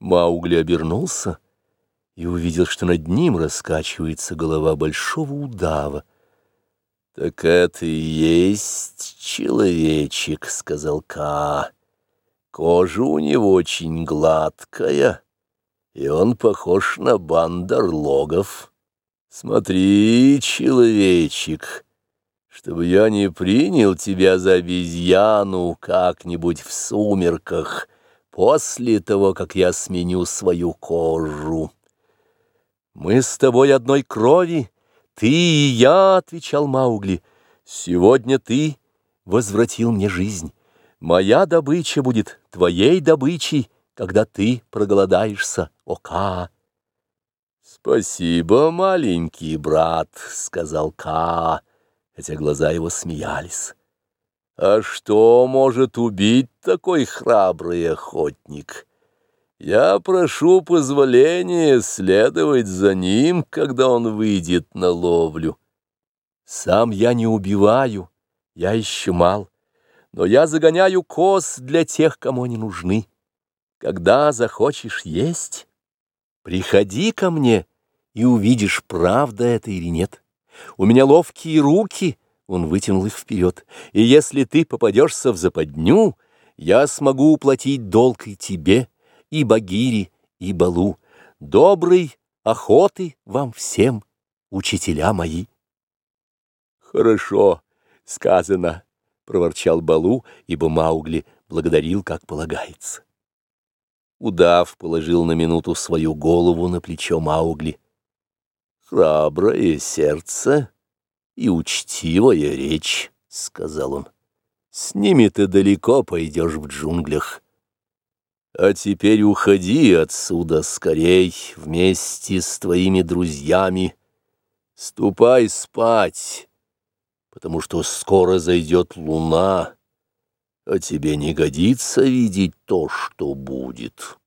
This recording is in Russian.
Маугли обернулся и увидел, что над ним раскачивается голова большого удава. — Так это и есть человечек, — сказал Ка. Кожа у него очень гладкая, и он похож на бандерлогов. Смотри, человечек, чтобы я не принял тебя за обезьяну как-нибудь в сумерках — после того, как я сменю свою кожу. «Мы с тобой одной крови, ты и я», — отвечал Маугли. «Сегодня ты возвратил мне жизнь. Моя добыча будет твоей добычей, когда ты проголодаешься, Ока». «Спасибо, маленький брат», — сказал Ка, хотя глаза его смеялись. А что может убить такой храбрый охотник? Я прошу позволения следовать за ним, когда он выйдет на ловлю. Сам я не убиваю, я еще мал, но я загоняю коз для тех, кому они нужны. Когда захочешь есть, приходи ко мне и увидишь, правда это или нет. У меня ловкие руки — он вытянул их вперед. «И если ты попадешься в западню, я смогу уплатить долг и тебе, и Багире, и Балу. Доброй охоты вам всем, учителя мои!» «Хорошо сказано», — проворчал Балу, ибо Маугли благодарил, как полагается. Удав положил на минуту свою голову на плечо Маугли. «Храброе сердце!» И учтивая речь, — сказал он. С ними ты далеко пойдешь в джунглях. А теперь уходи отсюда скорей вместе с твоими друзьями. Ступай спать, потому что скоро зайдет луна, а тебе не годится видеть то, что будет».